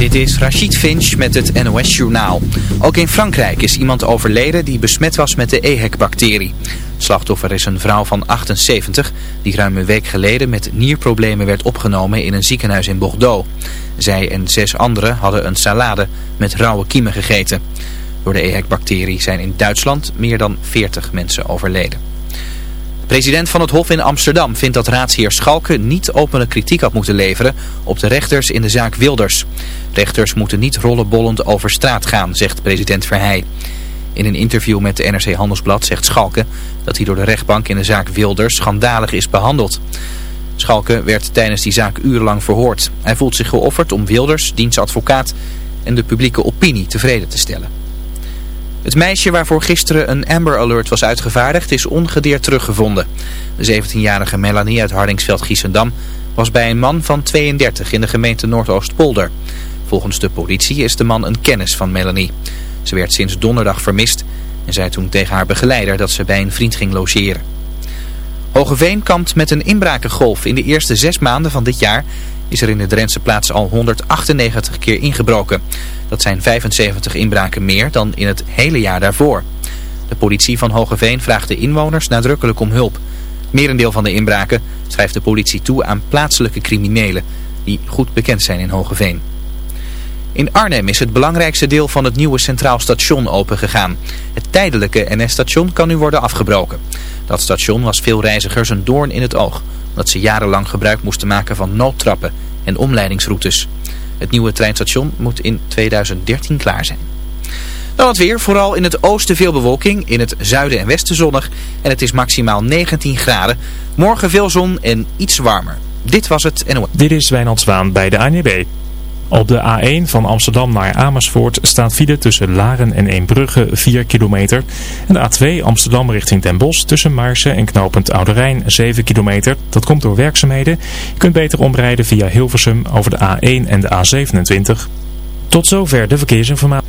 Dit is Rachid Finch met het NOS Journaal. Ook in Frankrijk is iemand overleden die besmet was met de EHEC-bacterie. Slachtoffer is een vrouw van 78 die ruim een week geleden met nierproblemen werd opgenomen in een ziekenhuis in Bordeaux. Zij en zes anderen hadden een salade met rauwe kiemen gegeten. Door de EHEC-bacterie zijn in Duitsland meer dan 40 mensen overleden. President van het Hof in Amsterdam vindt dat raadsheer Schalke niet openlijk kritiek had moeten leveren op de rechters in de zaak Wilders. Rechters moeten niet rollenbollend over straat gaan, zegt president Verheij. In een interview met de NRC Handelsblad zegt Schalke dat hij door de rechtbank in de zaak Wilders schandalig is behandeld. Schalke werd tijdens die zaak urenlang verhoord. Hij voelt zich geofferd om Wilders, dienstadvocaat en de publieke opinie tevreden te stellen. Het meisje waarvoor gisteren een Amber Alert was uitgevaardigd is ongedeerd teruggevonden. De 17-jarige Melanie uit Hardingsveld-Giessendam was bij een man van 32 in de gemeente Noordoostpolder. Volgens de politie is de man een kennis van Melanie. Ze werd sinds donderdag vermist en zei toen tegen haar begeleider dat ze bij een vriend ging logeren. Hogeveen kampt met een inbrakengolf. In de eerste zes maanden van dit jaar is er in de Drentse plaats al 198 keer ingebroken. Dat zijn 75 inbraken meer dan in het hele jaar daarvoor. De politie van Hogeveen vraagt de inwoners nadrukkelijk om hulp. Merendeel van de inbraken schrijft de politie toe aan plaatselijke criminelen die goed bekend zijn in Hogeveen. In Arnhem is het belangrijkste deel van het nieuwe Centraal Station opengegaan. Het tijdelijke NS-station kan nu worden afgebroken. Dat station was veel reizigers een doorn in het oog, omdat ze jarenlang gebruik moesten maken van noodtrappen en omleidingsroutes. Het nieuwe treinstation moet in 2013 klaar zijn. Dan het weer, vooral in het oosten veel bewolking, in het zuiden en westen zonnig en het is maximaal 19 graden. Morgen veel zon en iets warmer. Dit was het NOS. Dit is Wijnand Zwaan bij de ANWB. Op de A1 van Amsterdam naar Amersfoort staat file tussen Laren en Eembrugge 4 kilometer. En de A2 Amsterdam richting Den Bosch tussen Maarsen en knooppunt Oude Rijn 7 kilometer. Dat komt door werkzaamheden. Je kunt beter omrijden via Hilversum over de A1 en de A27. Tot zover de verkeersinformatie.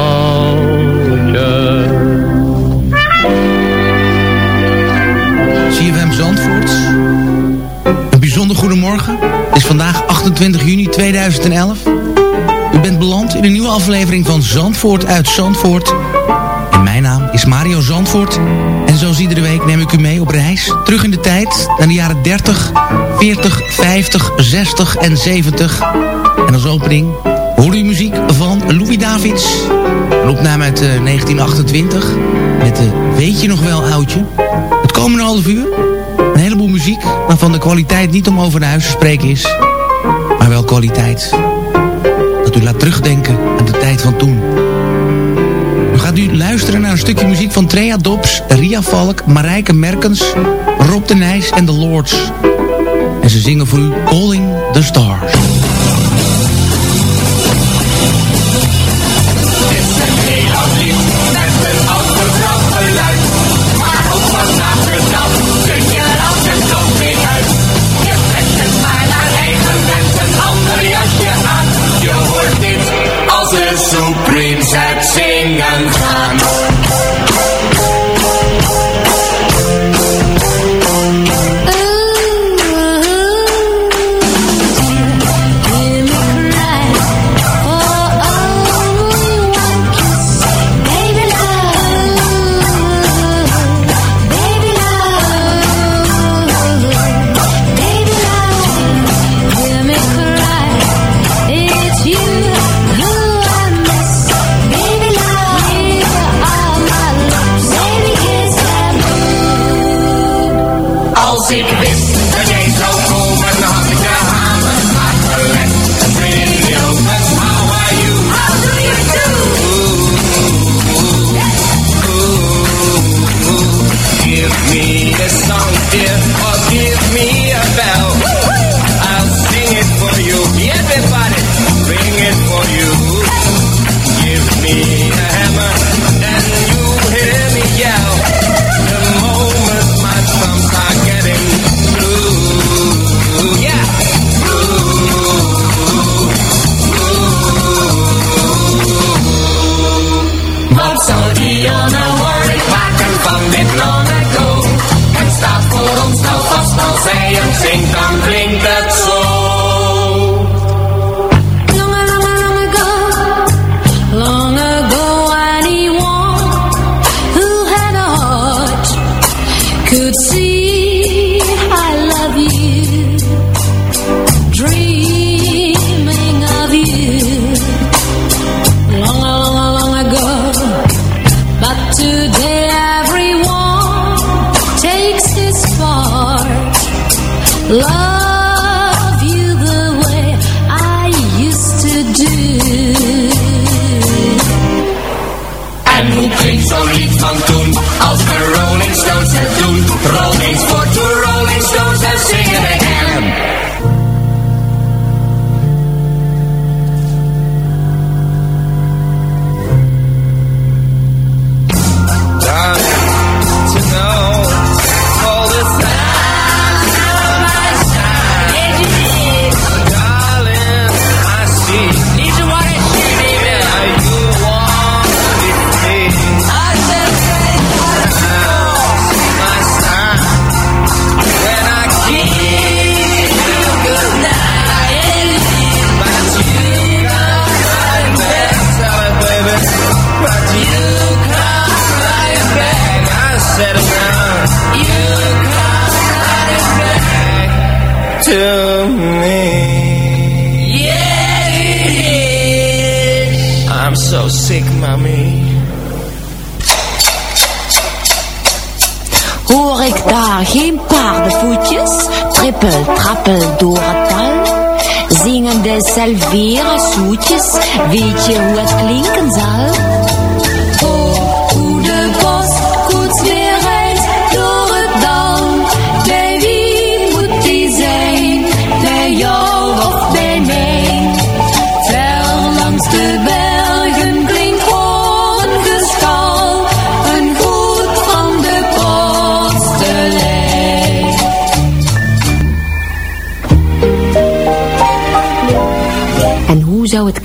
Bijzonder goedemorgen. Het is vandaag 28 juni 2011. U bent beland in een nieuwe aflevering van Zandvoort uit Zandvoort. En mijn naam is Mario Zandvoort. En zoals iedere week neem ik u mee op reis. Terug in de tijd naar de jaren 30, 40, 50, 60 en 70. En als opening hoor u muziek van Louis Davids. Een opname uit eh, 1928. Met de Weet je nog wel oudje? Het komende half uur muziek waarvan de kwaliteit niet om over de huis te spreken is. Maar wel kwaliteit dat u laat terugdenken aan de tijd van toen. U gaat nu luisteren naar een stukje muziek van Trea Dobbs, Ria Valk, Marijke Merkens, Rob de Nijs en The Lords. En ze zingen voor u Calling the Stars.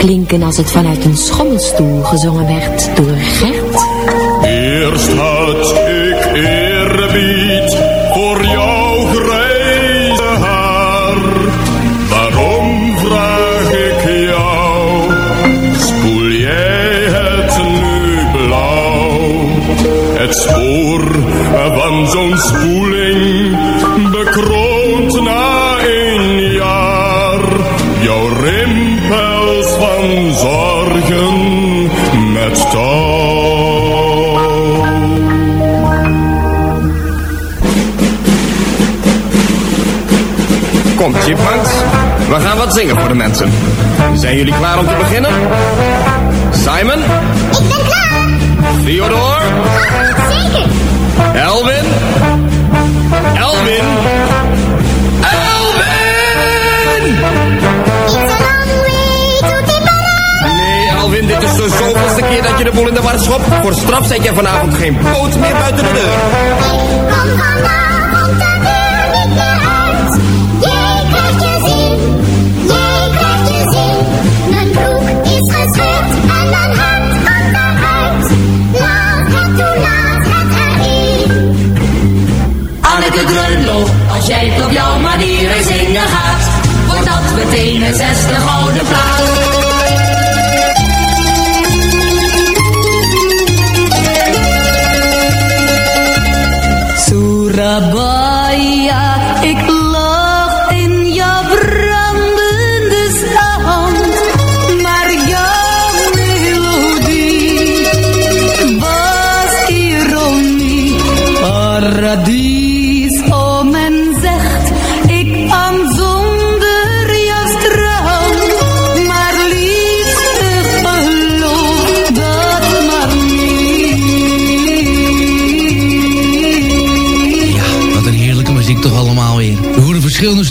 Klinken als het vanuit een schommelstoel gezongen werd door Gert? Eerst zingen voor de mensen. Zijn jullie klaar om te beginnen? Simon? Ik ben klaar. Theodore? Zeker. Elvin? Elvin? Elvin! Nee, Elvin, dit is de zoveelste keer dat je de boel in de war schopt. Voor straf zet je vanavond geen poot meer buiten de deur. Kom vanavond als jij op jouw manier zingen gaat, wordt dat meteen een zesde gouden plaat. Surabaya,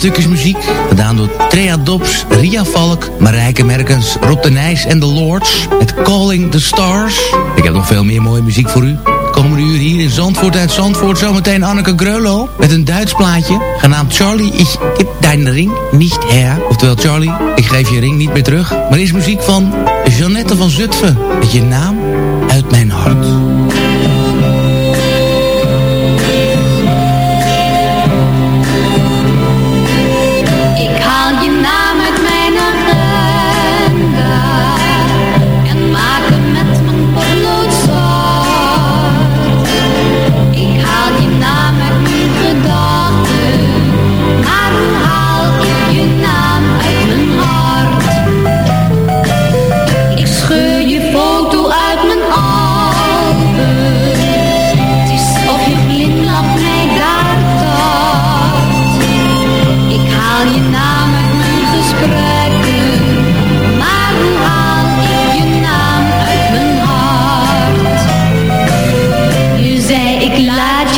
stukjes muziek. Gedaan door Trea Dobbs, Ria Valk, Marijke Merkens, Rob de Nijs en The Lords. Met Calling the Stars. Ik heb nog veel meer mooie muziek voor u. Komende uur hier in Zandvoort uit Zandvoort. Zometeen Anneke Greulow met een Duits plaatje. Genaamd Charlie, ik heb deine ring niet her. Oftewel Charlie, ik geef je ring niet meer terug. Maar is muziek van Jeannette van Zutphen. Met je naam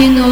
you know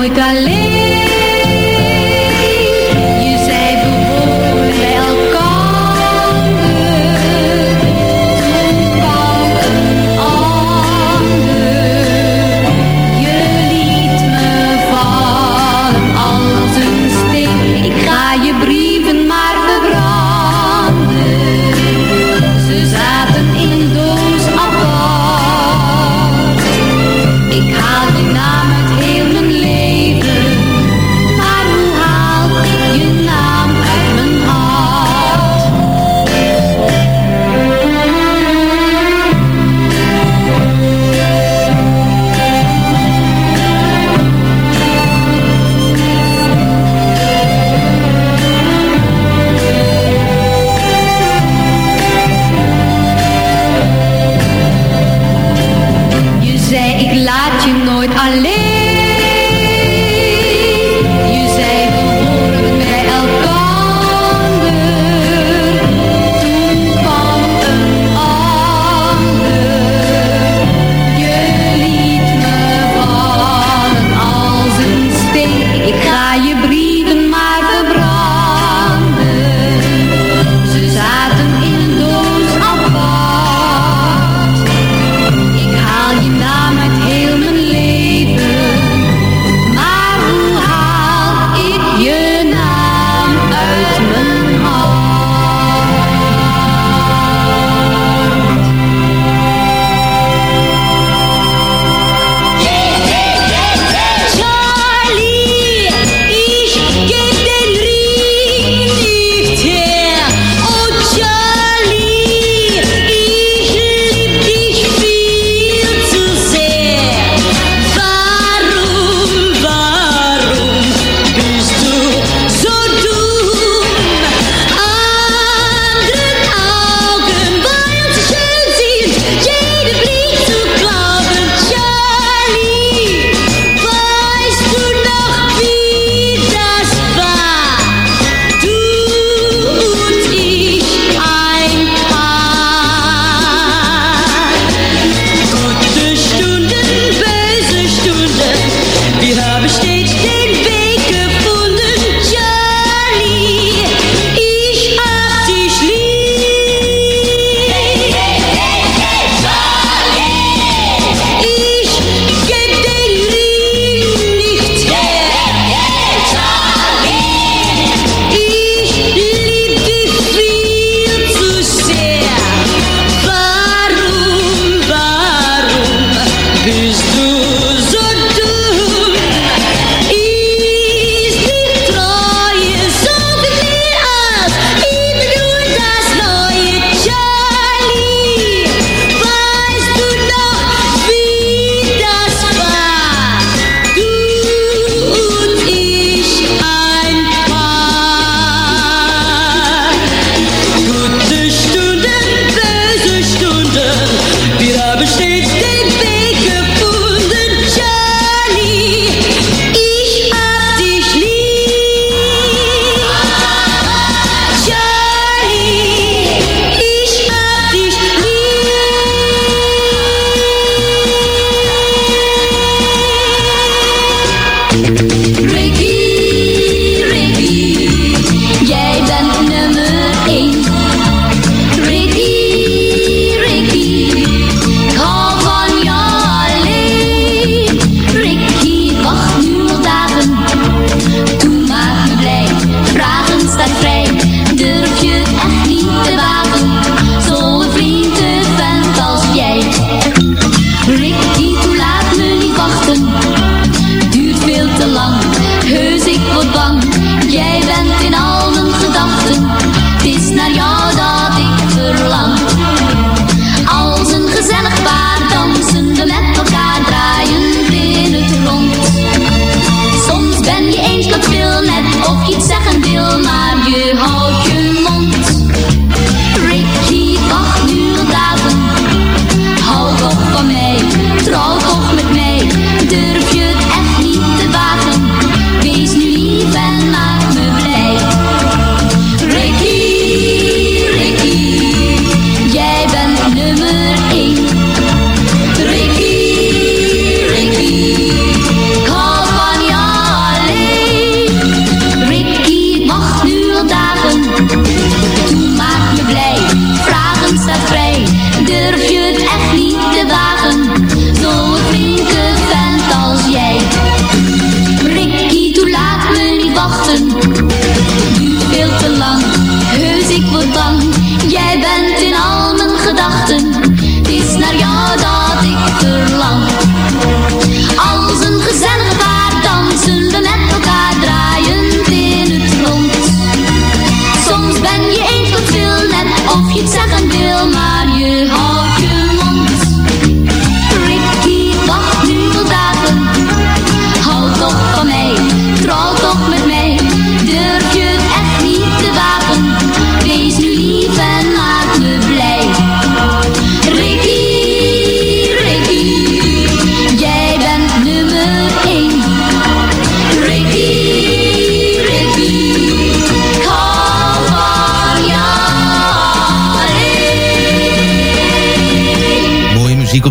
ben je eens wat net of je het zeggen wil, maar je houdt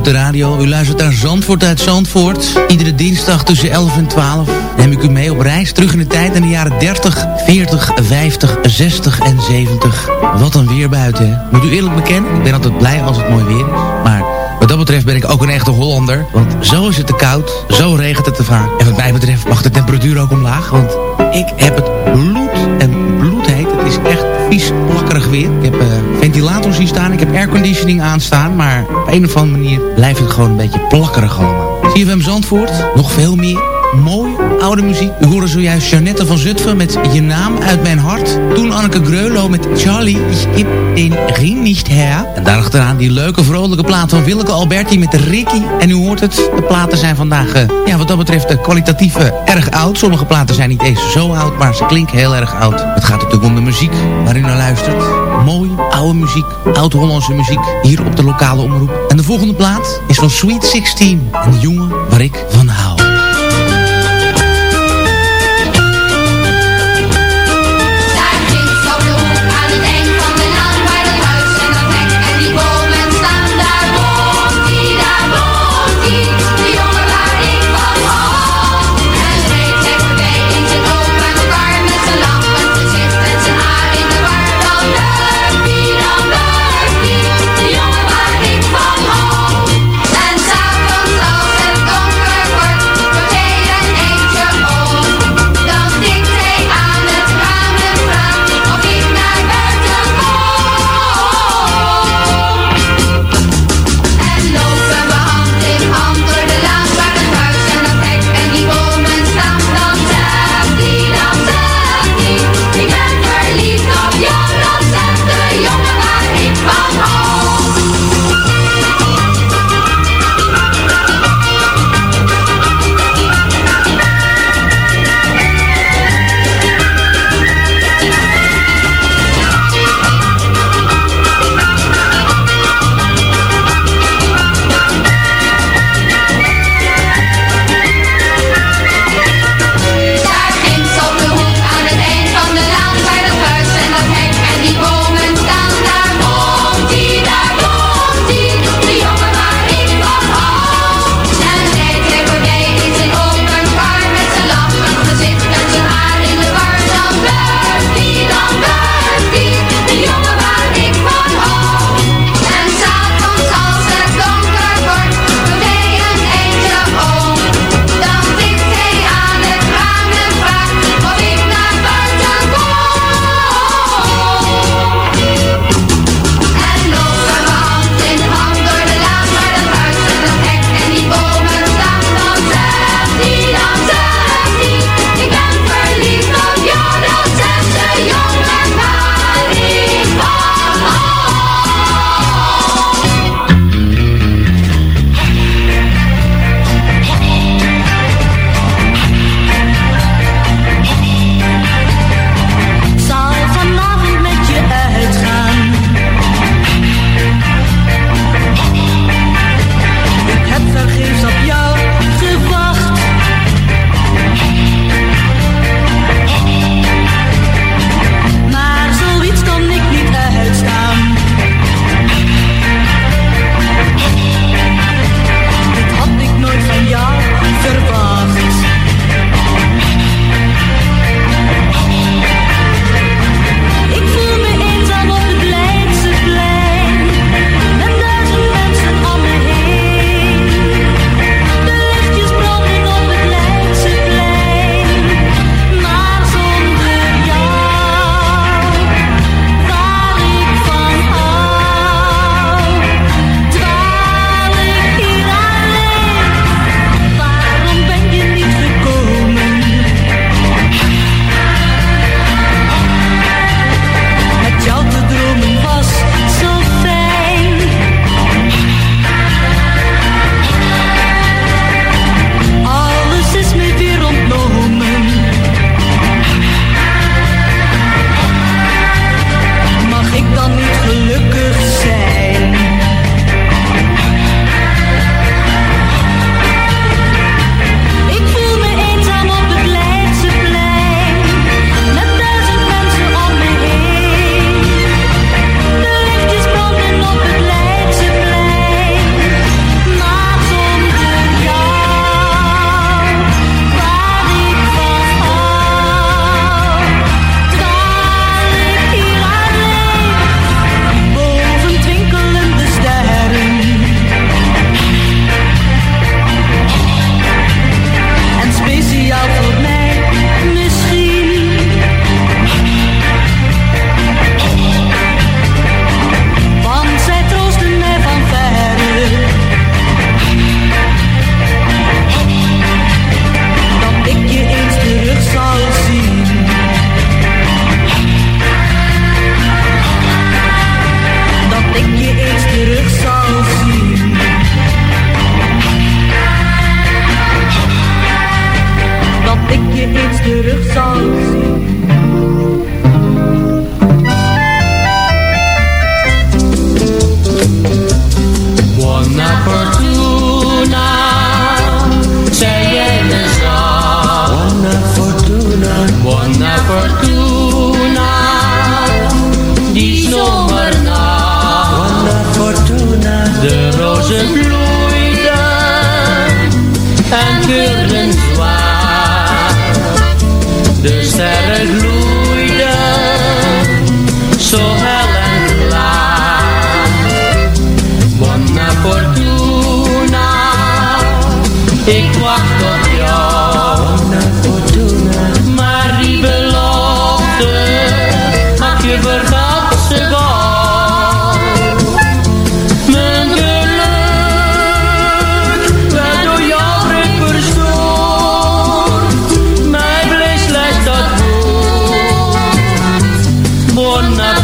de radio. U luistert naar Zandvoort uit Zandvoort. Iedere dinsdag tussen 11 en 12 neem ik u mee op reis terug in de tijd in de jaren 30, 40, 50, 60 en 70. Wat een weer buiten, hè? Moet u eerlijk bekennen, ik ben altijd blij als het mooi weer is. Maar wat dat betreft ben ik ook een echte Hollander. Want zo is het te koud, zo regent het te vaak. En wat mij betreft mag de temperatuur ook omlaag. Want ik heb het plakkerig weer. Ik heb zien staan, ik heb airconditioning aanstaan. Maar op een of andere manier blijft het gewoon een beetje plakkerig allemaal. CFM Zandvoort, nog veel meer. Mooie oude muziek. U hoorde zojuist Jeannette van Zutphen met Je naam uit mijn hart. Toen Anneke Greulow met Charlie, ich geb den ring nicht her. En daarachteraan die leuke vrolijke plaat van Willeke Alberti met Ricky. En u hoort het, de platen zijn vandaag, eh, ja wat dat betreft, uh, kwalitatief eh, erg oud. Sommige platen zijn niet eens zo oud, maar ze klinken heel erg oud. Het gaat natuurlijk om de muziek waar u naar luistert. Mooie oude muziek, oud-Hollandse muziek, hier op de lokale omroep. En de volgende plaat is van Sweet 16. Een jongen waar ik van hou.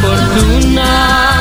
Fortuna.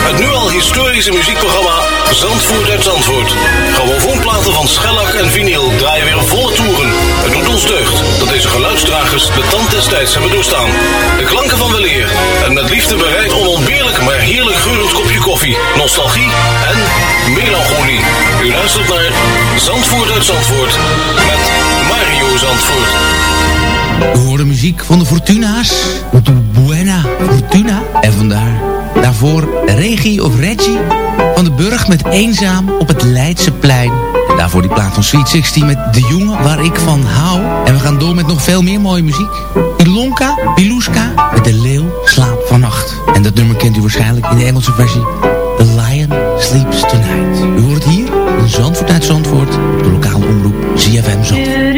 Het nu al historische muziekprogramma Zandvoort uit Zandvoort. Van schellak en vinyl draaien weer volle toeren. Het doet ons deugd dat deze geluidsdragers de tand des tijds hebben doorstaan. De klanken van weleer en met liefde bereid onontbeerlijk maar heerlijk geurend kopje koffie, nostalgie en melancholie. U luistert naar Zandvoort uit Zandvoort met Mario Zandvoort. We horen muziek van de Fortuna's. Muito buena Fortuna. En vandaar daarvoor Regie of Reggie van de Burg met Eenzaam op het Leidseplein. En daarvoor die plaat van Sweet 16 met De Jongen Waar Ik Van Hou. En we gaan door met nog veel meer mooie muziek. Ilonka, Piluska met De Leeuw Slaapt Vannacht. En dat nummer kent u waarschijnlijk in de Engelse versie. The Lion Sleeps Tonight. U hoort het hier in Zandvoort uit Zandvoort. De lokale omroep ZFM Zandvoort.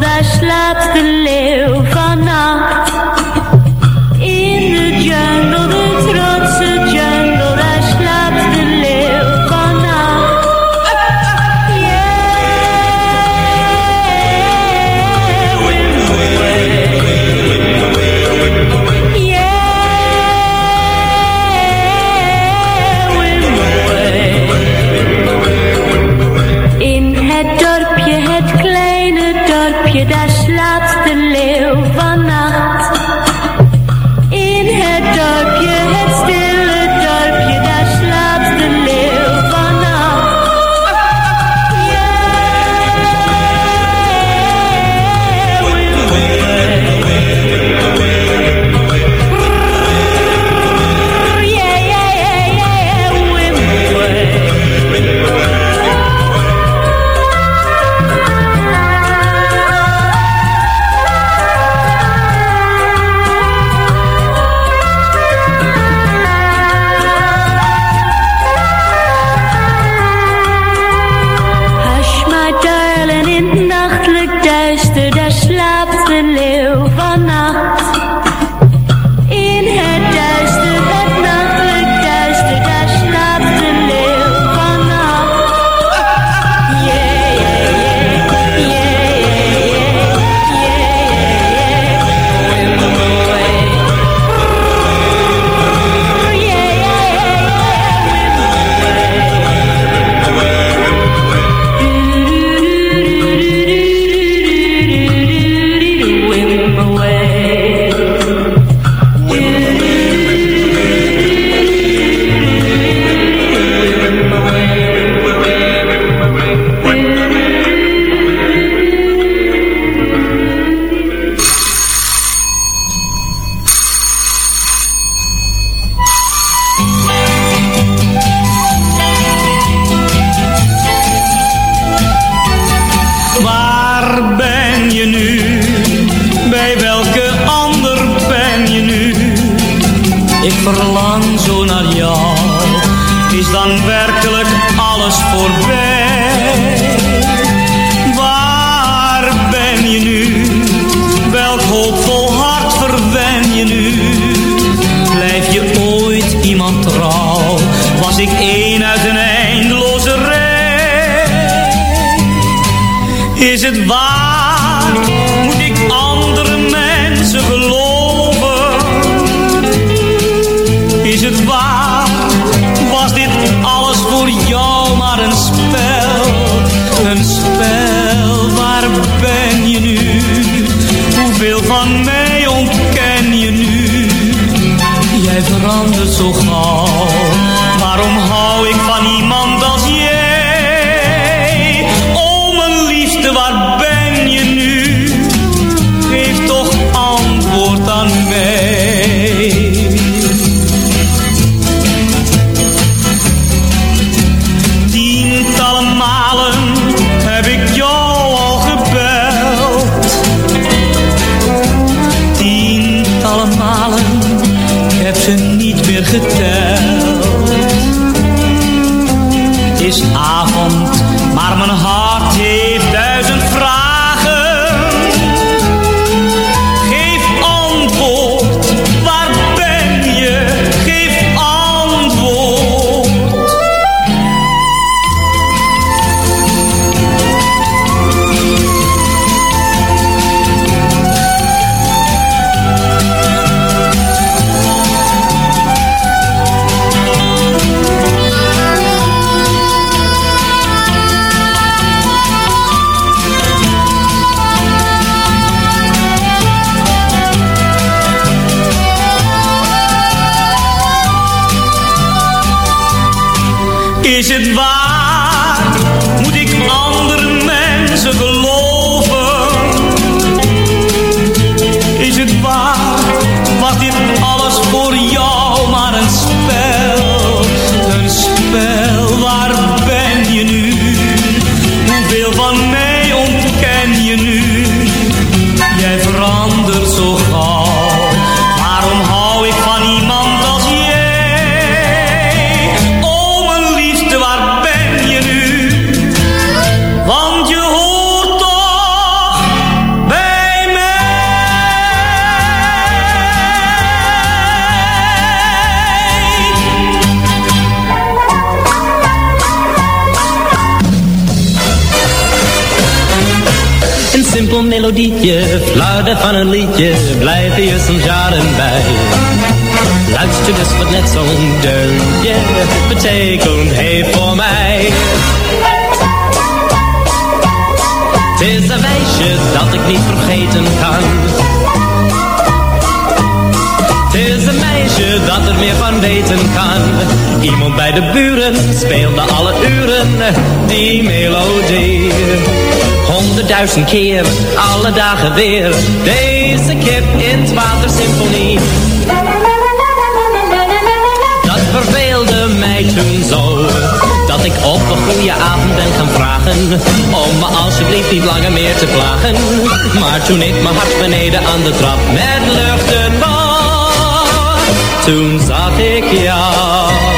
Daar slaapt de leeuw Iemand bij de buren speelde alle uren die melodie. Honderdduizend keer, alle dagen weer. Deze kip in het water. Dat verveelde mij toen zo. Dat ik op een goede avond ben gaan vragen. Om me alsjeblieft niet langer meer te plagen. Maar toen ik mijn hart beneden aan de trap met luchten was. Toen zag ik jou.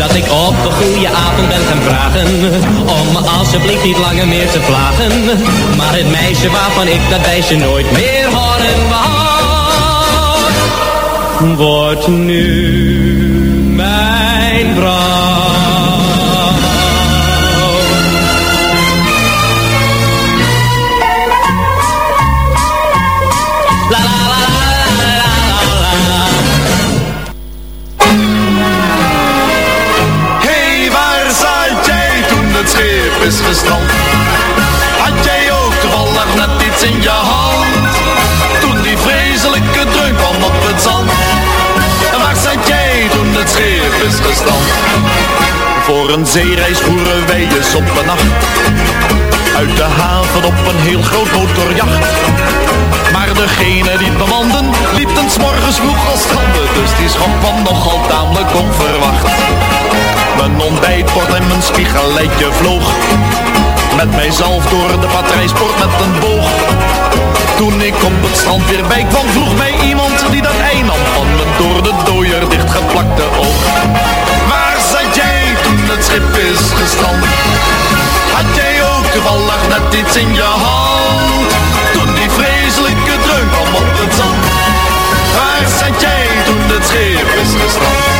Dat ik op een goede avond ben gaan vragen. Om alsjeblieft niet langer meer te plagen. Maar het meisje waarvan ik dat wijsje nooit meer horen wou Wordt nu mijn vrouw is. Had jij ook toevallig net iets in je hand? Toen die vreselijke dreun kwam op het zand. Waar zat jij toen het schip is gestrand? Voor een zeereis voeren wij eens op een nacht. Uit de haven op een heel groot motorjacht. Maar degene die het bemanden, liep ten morgens vroeg als stranden. Dus die schok kwam nogal tamelijk over. Ontbijtbord en mijn spiegelletje vloog. Met mijzelf door de patrijsport met een boog. Toen ik op het strand weer bij kwam, vroeg mij iemand die dat ei nam van mijn door de dooier dichtgeplakte oog. Waar zat jij toen het schip is gestrand? Had jij ook toevallig net iets in je hand? Toen die vreselijke dreun kwam op het zand. Waar zat jij toen het schip is gestrand?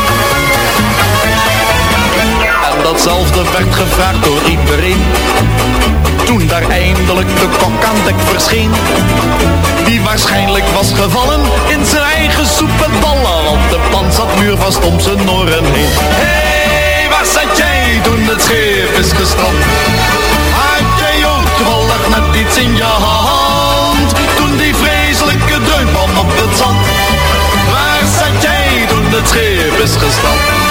Datzelfde werd gevraagd door iedereen Toen daar eindelijk de kok aan dek verscheen Die waarschijnlijk was gevallen in zijn eigen soep en ballen Want de pan zat muurvast om zijn oren heen Hé, hey, waar zat jij toen het schip is gestrand? Had jij ook toevallig net iets in je hand? Toen die vreselijke kwam op het zand Waar zat jij toen het schip is gestrand?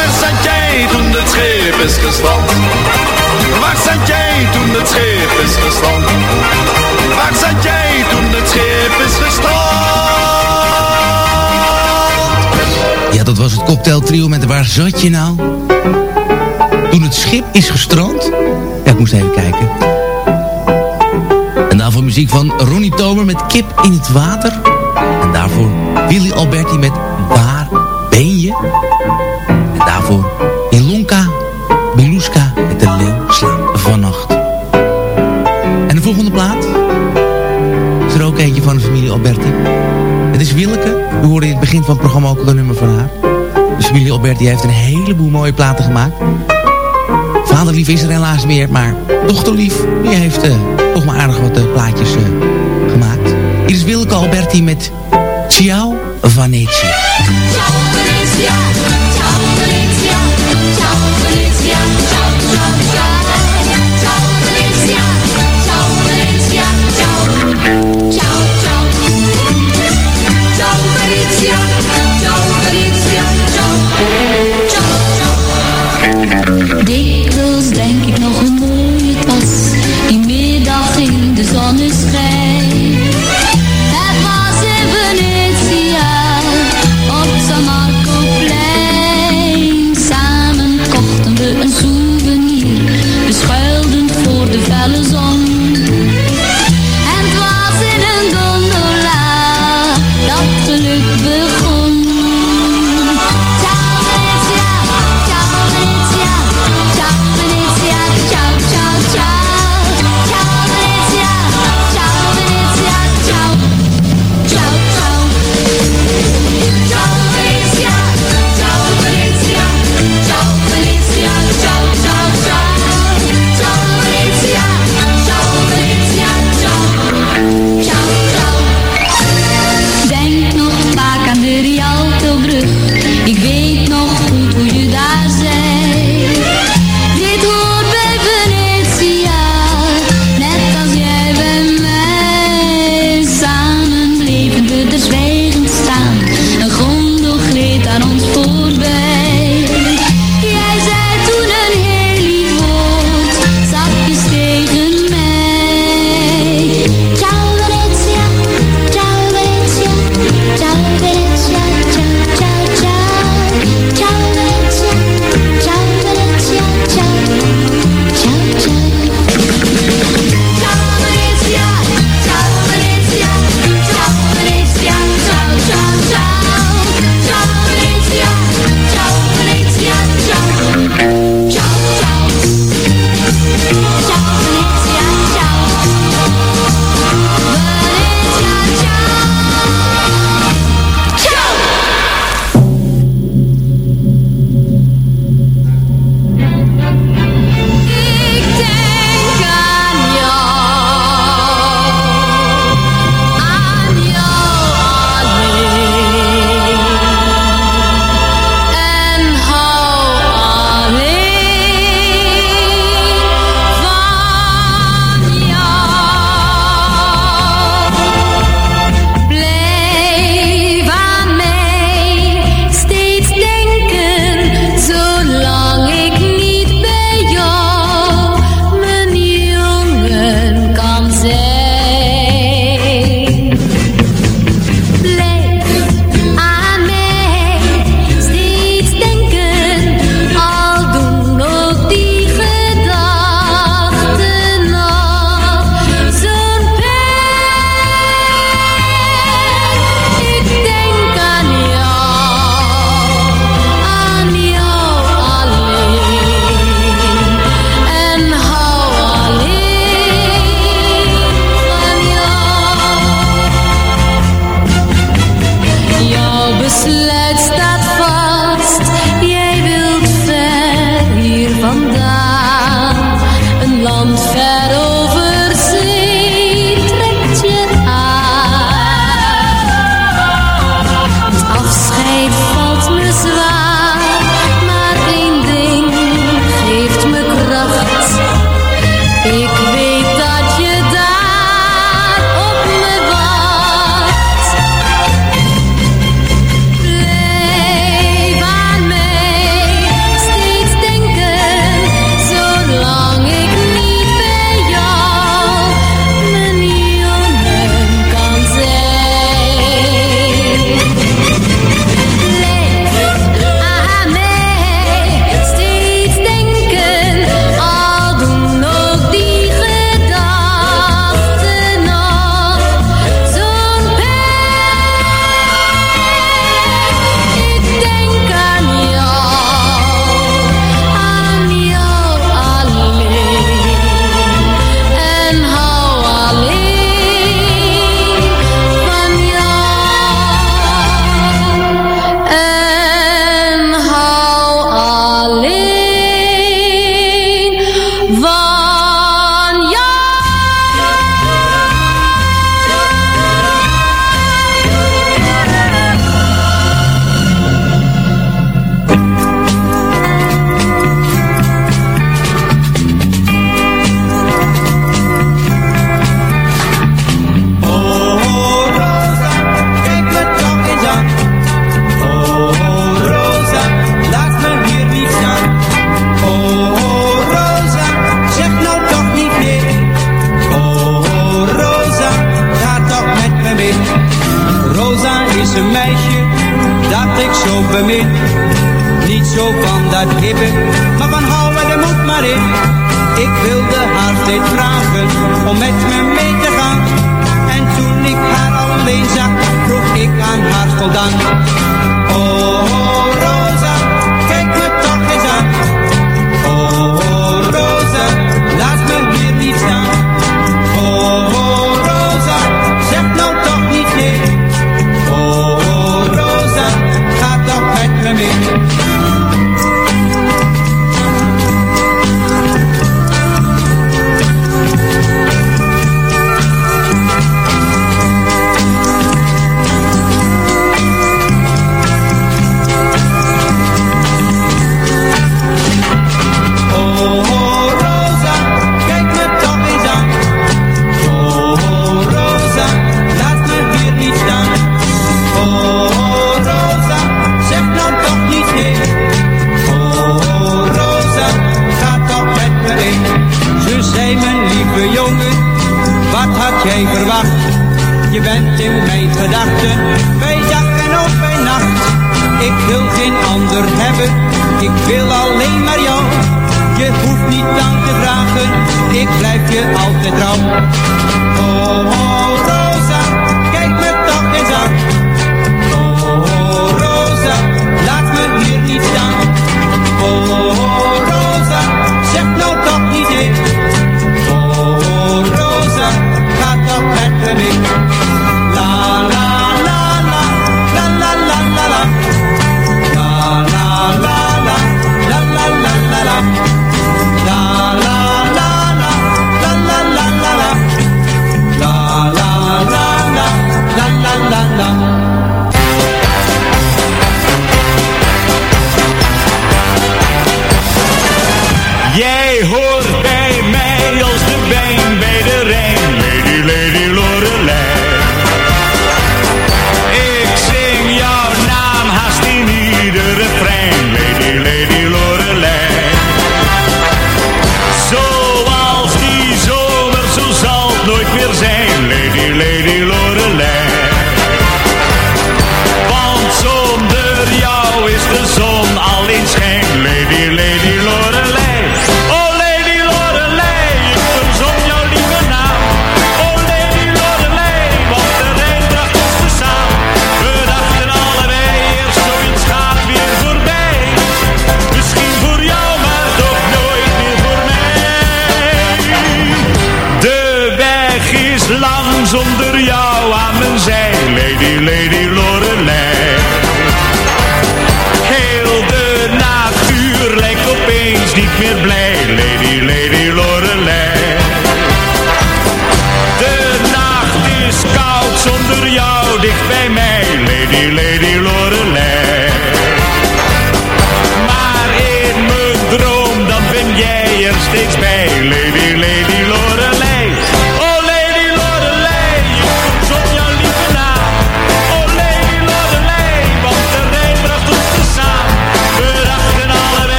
Zat jij toen het schip is gestand? Waar zat jij toen het schip is gestrand? Waar zat jij toen het schip is gestrand? Ja, dat was het cocktailtrio met Waar zat je nou? Toen het schip is gestrand? Ja, ik moest even kijken. En daarvoor muziek van Ronnie Tomer met Kip in het water. En daarvoor Willy Alberti met Waar ben je? Daarvoor Ilonka Miluska met de leeuw slaat vannacht. En de volgende plaat is er ook eentje van de familie Alberti. Het is Willeke. U hoorde in het begin van het programma ook een nummer van haar. De familie Alberti heeft een heleboel mooie platen gemaakt. Vaderlief is er helaas meer, maar dochterlief die heeft uh, toch maar aardig wat uh, plaatjes uh, gemaakt. Hier is Willeke Alberti met Ciao Venezia, ciao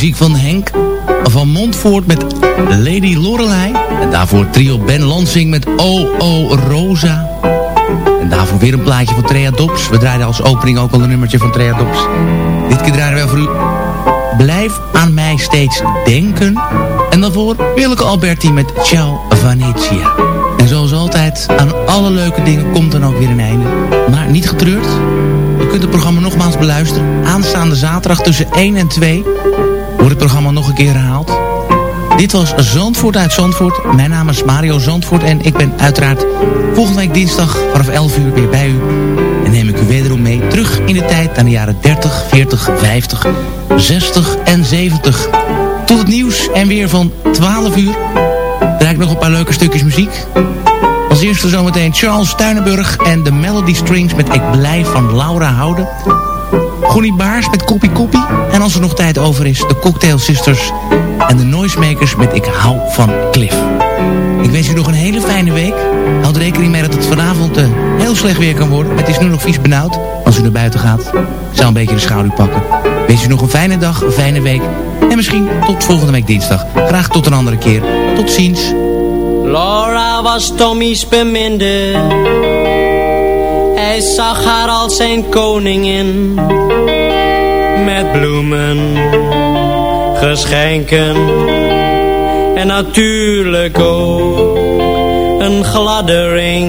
muziek van Henk van Montvoort met Lady Lorelei. En daarvoor trio Ben Lansing met O O Rosa. En daarvoor weer een plaatje van Trea Dops. We draaiden als opening ook al een nummertje van Trea Dops. Dit keer draaien we voor u. Blijf aan mij steeds denken. En daarvoor Willeke Alberti met Ciao Vanetia. En zoals altijd, aan alle leuke dingen komt dan ook weer een einde. Maar niet getreurd. Je kunt het programma nogmaals beluisteren. Aanstaande zaterdag tussen 1 en 2 het programma nog een keer herhaald. Dit was Zandvoort uit Zandvoort. Mijn naam is Mario Zandvoort en ik ben uiteraard volgende week dinsdag vanaf 11 uur weer bij u. En neem ik u wederom mee terug in de tijd naar de jaren 30, 40, 50, 60 en 70. Tot het nieuws en weer van 12 uur. Draai ik nog een paar leuke stukjes muziek. Als eerste zometeen Charles Tuinenburg en de Melody Strings met Ik Blijf van Laura Houden. Groenie Baars met Koppie Koppie. En als er nog tijd over is, de Cocktail Sisters en de Noisemakers met Ik Hou van Cliff. Ik wens u nog een hele fijne week. Houd rekening mee dat het vanavond uh, heel slecht weer kan worden. Het is nu nog vies benauwd als u naar buiten gaat. Zou een beetje de schaduw pakken. Wens u nog een fijne dag, een fijne week. En misschien tot volgende week dinsdag. Graag tot een andere keer. Tot ziens. Laura was Tommy's. Hij zag haar als zijn koningin. Met bloemen, geschenken en natuurlijk ook een gladde ring.